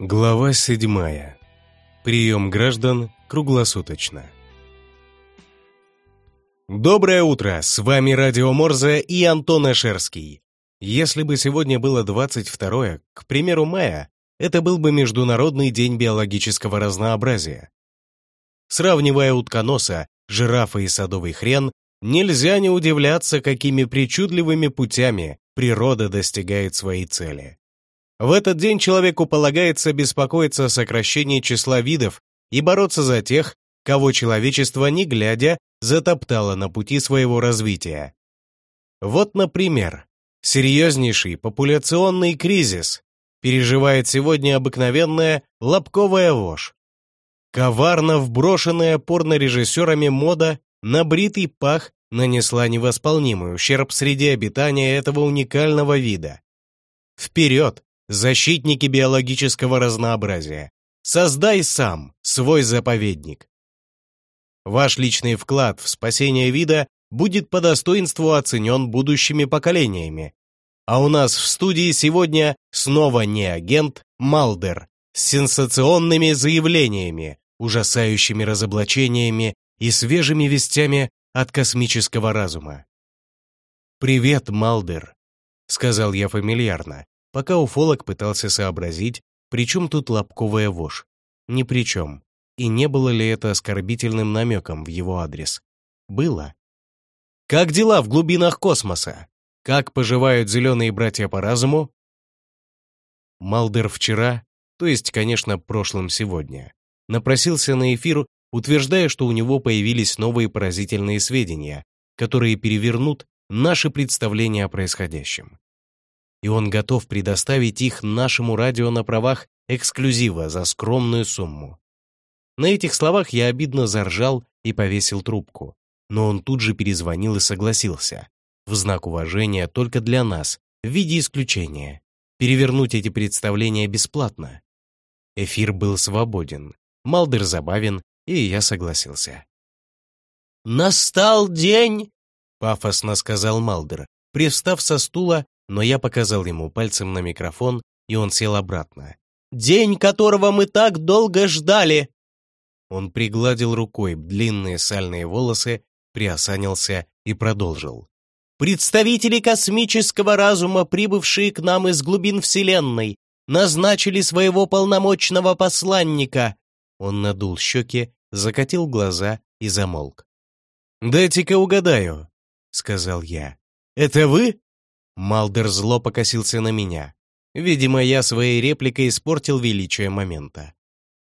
Глава седьмая. Прием граждан круглосуточно. Доброе утро, с вами Радио Морзе и Антон Ашерский. Если бы сегодня было 22 к примеру, мая, это был бы Международный день биологического разнообразия. Сравнивая утконоса, жирафа и садовый хрен, нельзя не удивляться, какими причудливыми путями природа достигает своей цели. В этот день человеку полагается беспокоиться о сокращении числа видов и бороться за тех, кого человечество, не глядя, затоптало на пути своего развития. Вот, например, серьезнейший популяционный кризис переживает сегодня обыкновенная лобковая вошь. Коварно вброшенная порнорежиссерами мода на бритый пах нанесла невосполнимый ущерб среде обитания этого уникального вида. Вперед! Защитники биологического разнообразия. Создай сам свой заповедник. Ваш личный вклад в спасение вида будет по достоинству оценен будущими поколениями. А у нас в студии сегодня снова не агент Малдер с сенсационными заявлениями, ужасающими разоблачениями и свежими вестями от космического разума. «Привет, Малдер», — сказал я фамильярно, пока уфолог пытался сообразить, при чем тут лобковая вошь. Ни при чем. И не было ли это оскорбительным намеком в его адрес? Было. «Как дела в глубинах космоса? Как поживают зеленые братья по разуму?» Малдер вчера, то есть, конечно, прошлым сегодня, напросился на эфир, утверждая, что у него появились новые поразительные сведения, которые перевернут наши представления о происходящем и он готов предоставить их нашему радио на правах эксклюзива за скромную сумму. На этих словах я обидно заржал и повесил трубку, но он тут же перезвонил и согласился, в знак уважения только для нас, в виде исключения, перевернуть эти представления бесплатно. Эфир был свободен, Малдер забавен, и я согласился. «Настал день!» — пафосно сказал Малдер, привстав со стула но я показал ему пальцем на микрофон, и он сел обратно. «День, которого мы так долго ждали!» Он пригладил рукой длинные сальные волосы, приосанился и продолжил. «Представители космического разума, прибывшие к нам из глубин Вселенной, назначили своего полномочного посланника!» Он надул щеки, закатил глаза и замолк. «Дайте-ка угадаю», — сказал я. «Это вы?» Малдер зло покосился на меня. Видимо, я своей репликой испортил величие момента.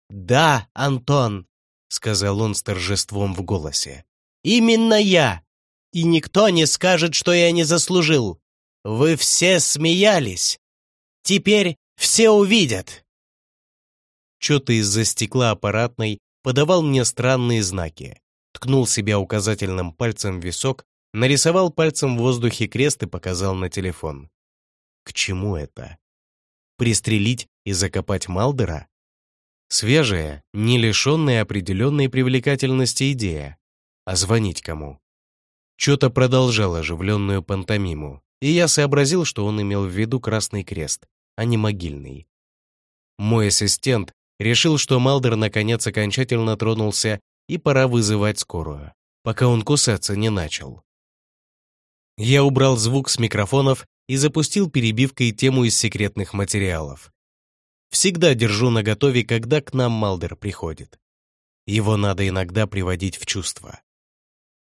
«Да, Антон», — сказал он с торжеством в голосе. «Именно я! И никто не скажет, что я не заслужил. Вы все смеялись. Теперь все увидят!» Что-то из-за стекла аппаратной подавал мне странные знаки. Ткнул себя указательным пальцем в висок Нарисовал пальцем в воздухе крест и показал на телефон. К чему это? Пристрелить и закопать Малдера? Свежая, не лишенная определенной привлекательности идея. А звонить кому? Что-то продолжал оживленную пантомиму, и я сообразил, что он имел в виду Красный Крест, а не могильный. Мой ассистент решил, что Малдер наконец окончательно тронулся и пора вызывать скорую, пока он кусаться не начал. Я убрал звук с микрофонов и запустил перебивкой тему из секретных материалов. Всегда держу наготове, когда к нам Малдер приходит. Его надо иногда приводить в чувство.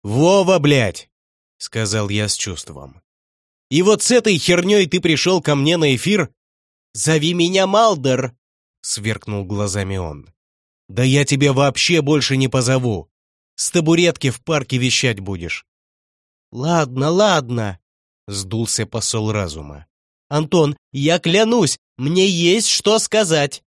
«Вова, блядь!» — сказал я с чувством. «И вот с этой херней ты пришел ко мне на эфир?» «Зови меня Малдер!» — сверкнул глазами он. «Да я тебя вообще больше не позову. С табуретки в парке вещать будешь. «Ладно, ладно», — сдулся посол разума. «Антон, я клянусь, мне есть что сказать».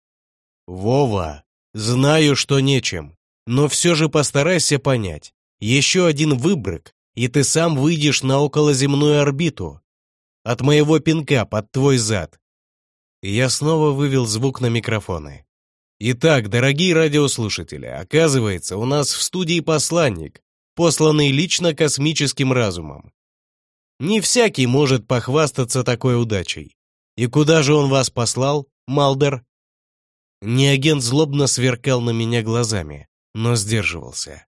«Вова, знаю, что нечем, но все же постарайся понять. Еще один выбрык, и ты сам выйдешь на околоземную орбиту. От моего пинка под твой зад». Я снова вывел звук на микрофоны. Итак, дорогие радиослушатели, оказывается, у нас в студии посланник, посланный лично космическим разумом. Не всякий может похвастаться такой удачей. И куда же он вас послал, Малдер? Неагент злобно сверкал на меня глазами, но сдерживался.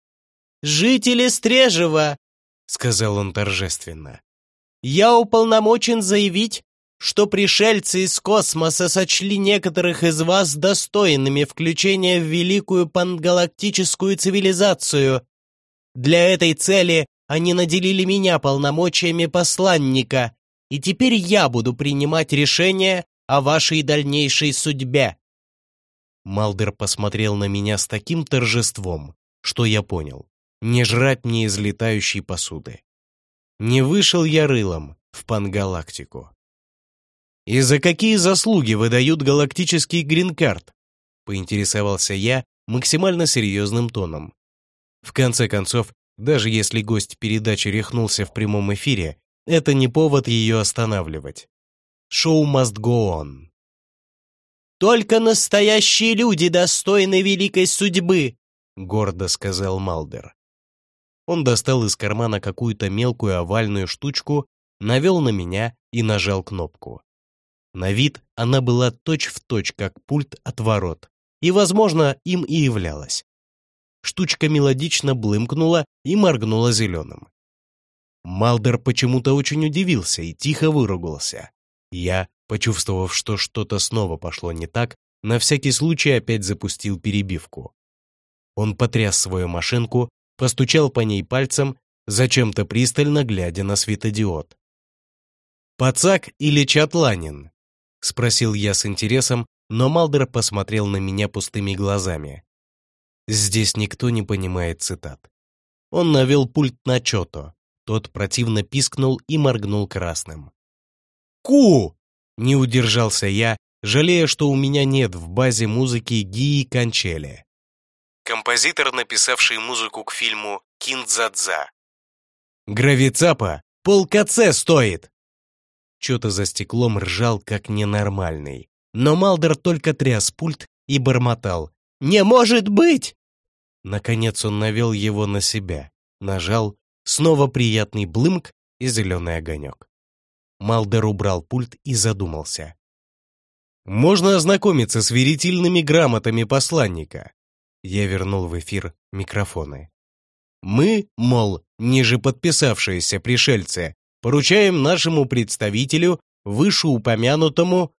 «Жители Стрежева!» — сказал он торжественно. «Я уполномочен заявить, что пришельцы из космоса сочли некоторых из вас достойными включения в великую пангалактическую цивилизацию. Для этой цели они наделили меня полномочиями посланника, и теперь я буду принимать решение о вашей дальнейшей судьбе». Малдер посмотрел на меня с таким торжеством, что я понял, не жрать мне из летающей посуды. Не вышел я рылом в пангалактику. «И за какие заслуги выдают галактический грин-карт?» — поинтересовался я максимально серьезным тоном. В конце концов, даже если гость передачи рехнулся в прямом эфире, это не повод ее останавливать. Шоу must go on. «Только настоящие люди достойны великой судьбы», — гордо сказал Малдер. Он достал из кармана какую-то мелкую овальную штучку, навел на меня и нажал кнопку. На вид она была точь-в-точь, точь, как пульт от ворот, и, возможно, им и являлась. Штучка мелодично блымкнула и моргнула зеленым. Малдер почему-то очень удивился и тихо выругался. Я, почувствовав, что что-то снова пошло не так, на всякий случай опять запустил перебивку. Он потряс свою машинку, постучал по ней пальцем, зачем-то пристально глядя на светодиод. «Пацак или Чатланин?» — спросил я с интересом, но Малдер посмотрел на меня пустыми глазами. Здесь никто не понимает цитат. Он навел пульт на Чото. Тот противно пискнул и моргнул красным. «Ку!» — не удержался я, жалея, что у меня нет в базе музыки Гии Кончели. Композитор, написавший музыку к фильму «Киндзадза». «Гравицапа пол КЦ стоит!» Чё-то за стеклом ржал, как ненормальный. Но Малдер только тряс пульт и бормотал. «Не может быть!» Наконец он навел его на себя, нажал, снова приятный блымк и зеленый огонек. Малдер убрал пульт и задумался. «Можно ознакомиться с верительными грамотами посланника». Я вернул в эфир микрофоны. «Мы, мол, ниже подписавшиеся пришельцы, поручаем нашему представителю, вышеупомянутому,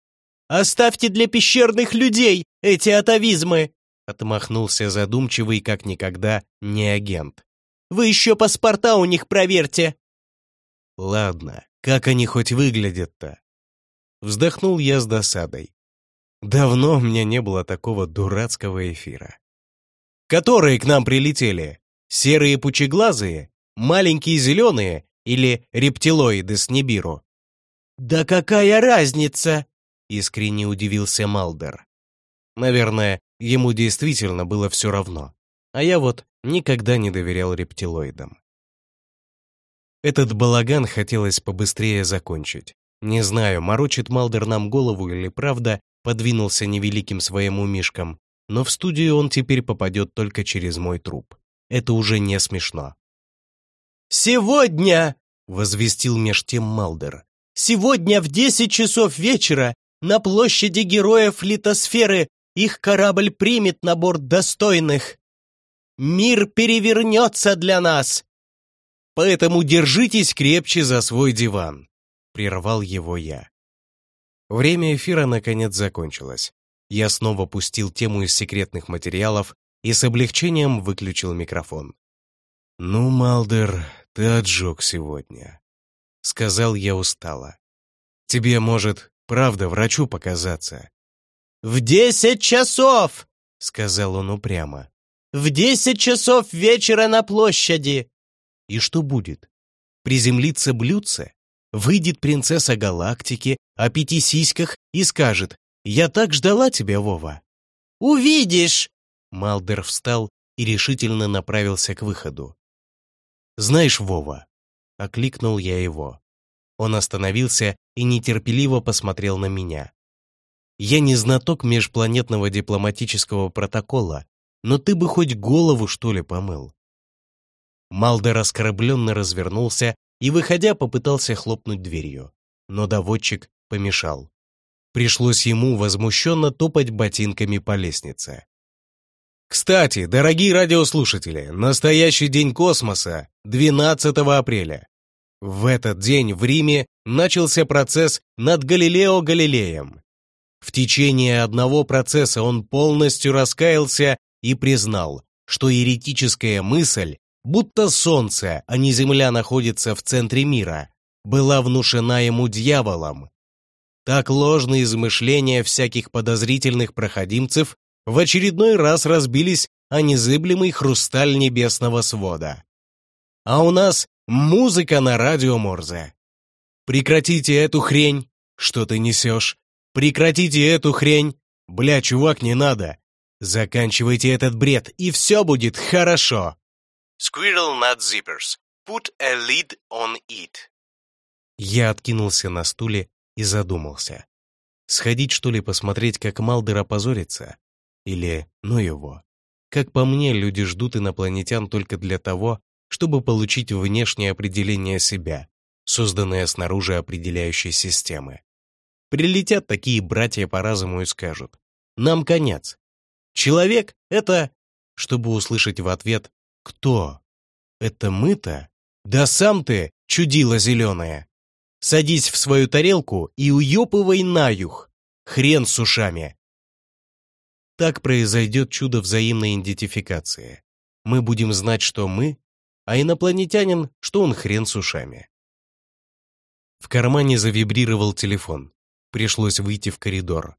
«Оставьте для пещерных людей эти атовизмы!» Отмахнулся задумчивый, как никогда, не агент. «Вы еще паспорта у них проверьте!» «Ладно, как они хоть выглядят-то?» Вздохнул я с досадой. Давно у меня не было такого дурацкого эфира. «Которые к нам прилетели? Серые пучеглазые? Маленькие зеленые? Или рептилоиды с Нибиру?» «Да какая разница?» — искренне удивился Малдер. Наверное, ему действительно было все равно. А я вот никогда не доверял рептилоидам. Этот балаган хотелось побыстрее закончить. Не знаю, морочит Малдер нам голову или правда подвинулся невеликим своим умишком, но в студию он теперь попадет только через мой труп. Это уже не смешно. «Сегодня!» — возвестил меж тем Малдер. «Сегодня в десять часов вечера на площади героев литосферы их корабль примет на борт достойных. Мир перевернется для нас. Поэтому держитесь крепче за свой диван, прервал его я. Время эфира наконец закончилось. Я снова пустил тему из секретных материалов и с облегчением выключил микрофон. «Ну, Малдер, ты отжег сегодня», — сказал я устало. «Тебе, может, правда врачу показаться. «В десять часов!» — сказал он упрямо. «В десять часов вечера на площади!» И что будет? Приземлится блюдце? Выйдет принцесса галактики о пяти сиськах и скажет «Я так ждала тебя, Вова!» «Увидишь!» Малдер встал и решительно направился к выходу. «Знаешь, Вова!» — окликнул я его. Он остановился и нетерпеливо посмотрел на меня. Я не знаток межпланетного дипломатического протокола, но ты бы хоть голову, что ли, помыл. Малдер оскорбленно развернулся и, выходя, попытался хлопнуть дверью, но доводчик помешал. Пришлось ему возмущенно топать ботинками по лестнице. Кстати, дорогие радиослушатели, настоящий день космоса — 12 апреля. В этот день в Риме начался процесс над Галилео Галилеем. В течение одного процесса он полностью раскаялся и признал, что еретическая мысль, будто Солнце, а не Земля находится в центре мира, была внушена ему дьяволом. Так ложные измышления всяких подозрительных проходимцев в очередной раз разбились о незыблемый хрусталь небесного свода. А у нас музыка на радио Морзе. Прекратите эту хрень, что ты несешь. Прекратите эту хрень. Бля, чувак, не надо. Заканчивайте этот бред, и все будет хорошо. Squirrel Nut Zippers. Put a lid on it. Я откинулся на стуле и задумался. Сходить, что ли, посмотреть, как Малдер опозорится? Или, ну его. Как по мне, люди ждут инопланетян только для того, чтобы получить внешнее определение себя, созданное снаружи определяющей системы. Прилетят такие братья по разуму и скажут, нам конец. Человек — это... Чтобы услышать в ответ «Кто?» «Это мы-то?» «Да сам ты, чудило зеленое!» «Садись в свою тарелку и уёпывай наюх! Хрен с ушами!» Так произойдет чудо взаимной идентификации. Мы будем знать, что мы, а инопланетянин, что он хрен с ушами. В кармане завибрировал телефон. Пришлось выйти в коридор.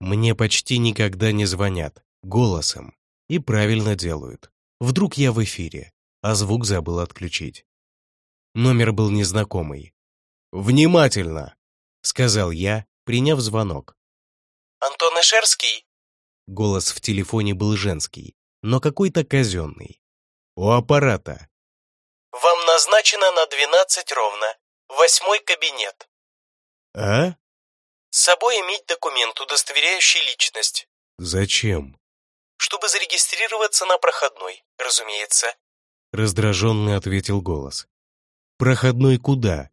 Мне почти никогда не звонят, голосом. И правильно делают. Вдруг я в эфире, а звук забыл отключить. Номер был незнакомый. «Внимательно!» — сказал я, приняв звонок. «Антон Эшерский?» Голос в телефоне был женский, но какой-то казенный. «У аппарата». «Вам назначено на 12 ровно. Восьмой кабинет». «А?» С собой иметь документ, удостоверяющий личность. Зачем? Чтобы зарегистрироваться на проходной, разумеется. Раздраженно ответил голос. Проходной куда?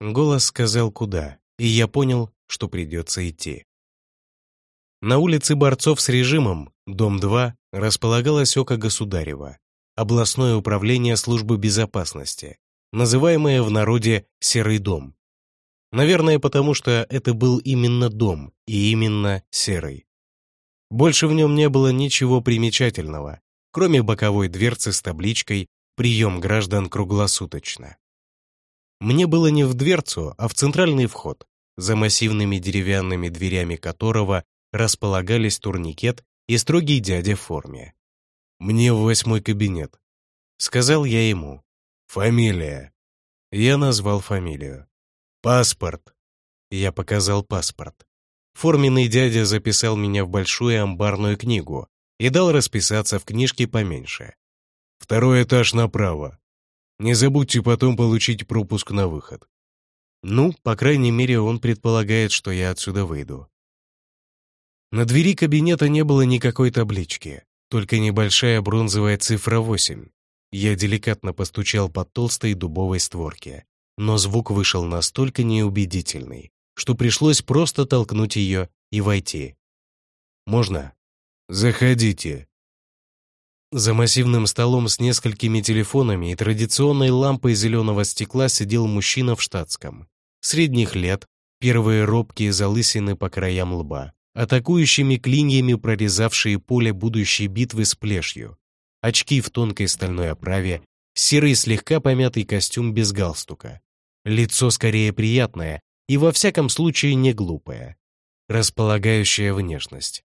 Голос сказал куда, и я понял, что придется идти. На улице борцов с режимом, дом 2, располагалось Око Государева, областное управление службы безопасности, называемое в народе «Серый дом». Наверное, потому что это был именно дом и именно серый. Больше в нем не было ничего примечательного, кроме боковой дверцы с табличкой «Прием граждан круглосуточно». Мне было не в дверцу, а в центральный вход, за массивными деревянными дверями которого располагались турникет и строгий дядя в форме. «Мне в восьмой кабинет», — сказал я ему. «Фамилия». Я назвал фамилию. «Паспорт!» Я показал паспорт. Форменный дядя записал меня в большую амбарную книгу и дал расписаться в книжке поменьше. «Второй этаж направо. Не забудьте потом получить пропуск на выход». Ну, по крайней мере, он предполагает, что я отсюда выйду. На двери кабинета не было никакой таблички, только небольшая бронзовая цифра 8. Я деликатно постучал по толстой дубовой створке но звук вышел настолько неубедительный, что пришлось просто толкнуть ее и войти. «Можно?» «Заходите». За массивным столом с несколькими телефонами и традиционной лампой зеленого стекла сидел мужчина в штатском. Средних лет, первые робкие залысины по краям лба, атакующими клиньями прорезавшие поле будущей битвы с плешью, очки в тонкой стальной оправе, серый слегка помятый костюм без галстука, Лицо скорее приятное и во всяком случае не глупое, располагающая внешность.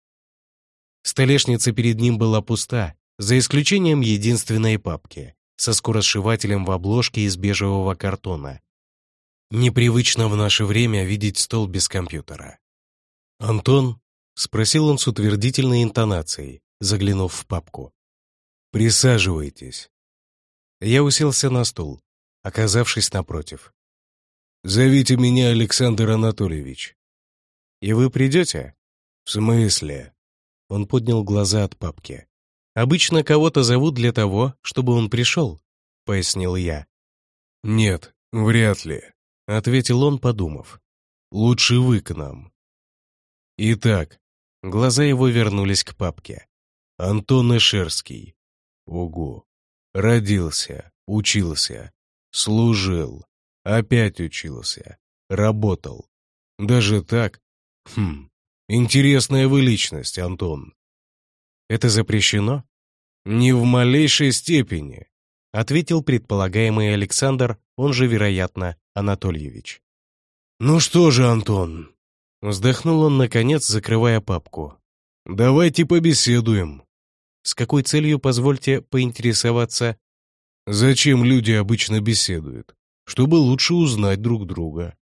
Столешница перед ним была пуста, за исключением единственной папки со скоросшивателем в обложке из бежевого картона. Непривычно в наше время видеть стол без компьютера. «Антон?» — спросил он с утвердительной интонацией, заглянув в папку. «Присаживайтесь». Я уселся на стул, оказавшись напротив. Зовите меня Александр Анатольевич. И вы придете? В смысле? Он поднял глаза от папки. Обычно кого-то зовут для того, чтобы он пришел, пояснил я. Нет, вряд ли, ответил он, подумав. Лучше вы к нам. Итак, глаза его вернулись к папке. Антон Эшерский. Ого. Родился, учился, служил, опять учился, работал. Даже так? Хм, интересная вы личность, Антон. Это запрещено? Не в малейшей степени, ответил предполагаемый Александр, он же, вероятно, Анатольевич. Ну что же, Антон, вздохнул он наконец, закрывая папку. Давайте побеседуем. С какой целью, позвольте поинтересоваться? Зачем люди обычно беседуют? Чтобы лучше узнать друг друга.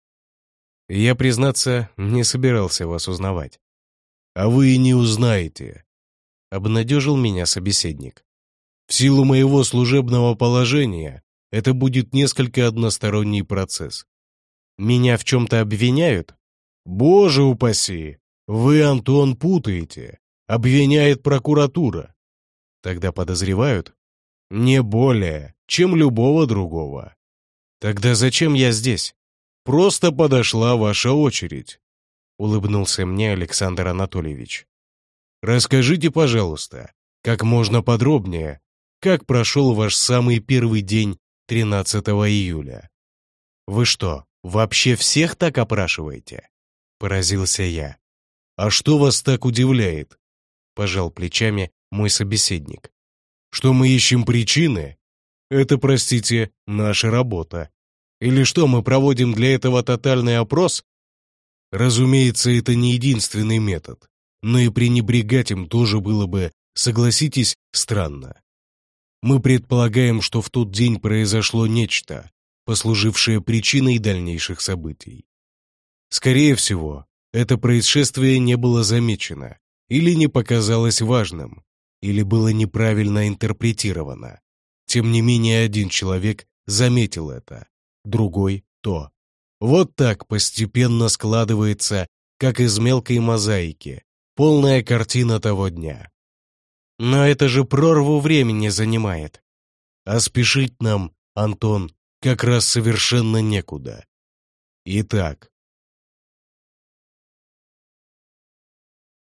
Я, признаться, не собирался вас узнавать. А вы и не узнаете. Обнадежил меня собеседник. В силу моего служебного положения это будет несколько односторонний процесс. Меня в чем-то обвиняют? Боже упаси! Вы, Антон, путаете. Обвиняет прокуратура. Тогда подозревают? Не более, чем любого другого. Тогда зачем я здесь? Просто подошла ваша очередь. Улыбнулся мне Александр Анатольевич. Расскажите, пожалуйста, как можно подробнее, как прошел ваш самый первый день 13 июля. Вы что, вообще всех так опрашиваете? Поразился я. А что вас так удивляет? Пожал плечами мой собеседник. Что мы ищем причины? Это, простите, наша работа. Или что, мы проводим для этого тотальный опрос? Разумеется, это не единственный метод, но и пренебрегать им тоже было бы, согласитесь, странно. Мы предполагаем, что в тот день произошло нечто, послужившее причиной дальнейших событий. Скорее всего, это происшествие не было замечено или не показалось важным, или было неправильно интерпретировано. Тем не менее, один человек заметил это, другой — то. Вот так постепенно складывается, как из мелкой мозаики, полная картина того дня. Но это же прорву времени занимает. А спешить нам, Антон, как раз совершенно некуда. Итак,